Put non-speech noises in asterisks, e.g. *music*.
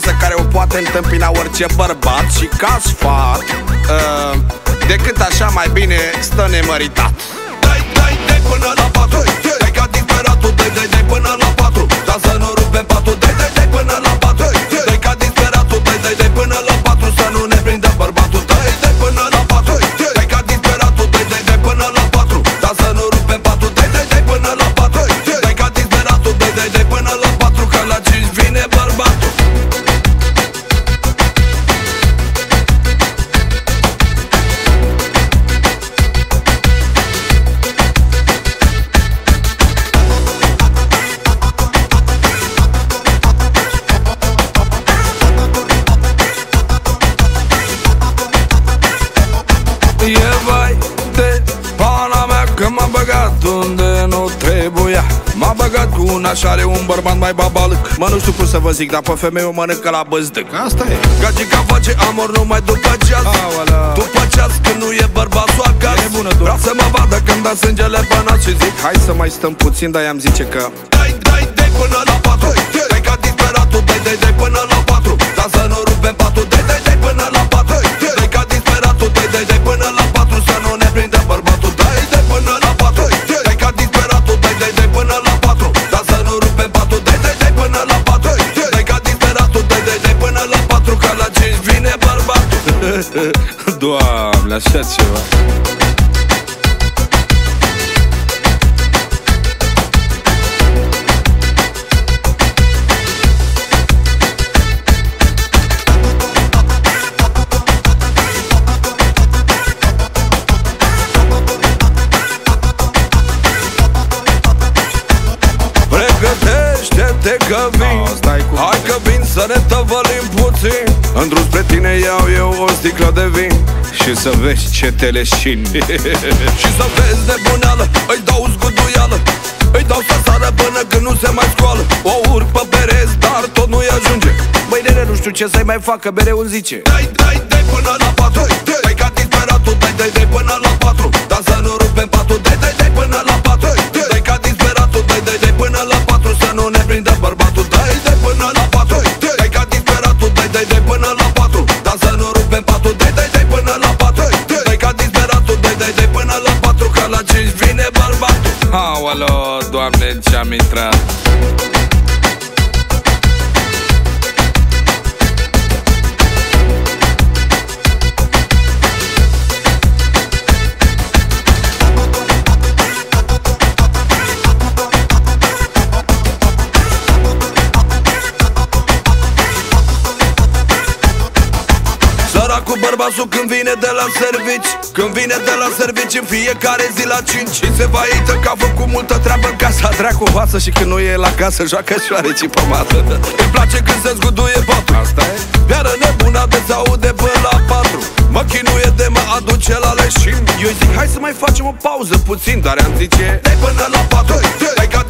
frumoasă care o poate întâmpina orice bărbat Și ca sfat uh, Decât așa mai bine stă nemăritat. Dai, dai, dai până la că m-a băgat unde nu trebuia. M-a băgat cu un așa are un bărbat mai babaluc Mă nu știu cum să vă zic, dar pe femei o mănâncă la băzdăc Asta e. Gagica face amor numai după ceas. Aolea. După ceas când nu e bărbatul acasă. E bună, doamne. Vreau să mă vadă când da sângele pe nas și zic Hai să mai stăm puțin, dar i-am zice că Dai, dai, dai până la patru. Dai ca disperatul, dai, dai, dai până așa ceva. Pregătește-te că vin. No, stai cu- Hai că vin să ne tăvălim puțin. În drum spre tine iau eu o sticlă de vin Și să vezi ce te leșin *laughs* Și să vezi nebuneală Îi dau zguduială. Îi dau să sară până când nu se mai scoală. O urc pe perez, dar tot nu-i ajunge. Băi nene, nu știu ce să-i mai facă, mereu îmi zice. Dai, dai, dai până la patru. Dai ca disperatul, dai, dai, dai până la patru la patru Că la cinci vine bărbatul. Aoleo, doamne, ce-am intrat bărbatul când vine de la servici. Când vine de la servici în fiecare zi la cinci. Și se va ită că a făcut multă treabă în casa Dracu vață și când nu e la casă joacă șoareci pe mată Îi place când se zguduie patul. Asta e? Iară nebuna de se aude până la patru. Mă chinuie de mă aduce la leșin. Eu zic, hai să mai facem o pauză puțin Dar am zice. Dai până la patru. Dai ca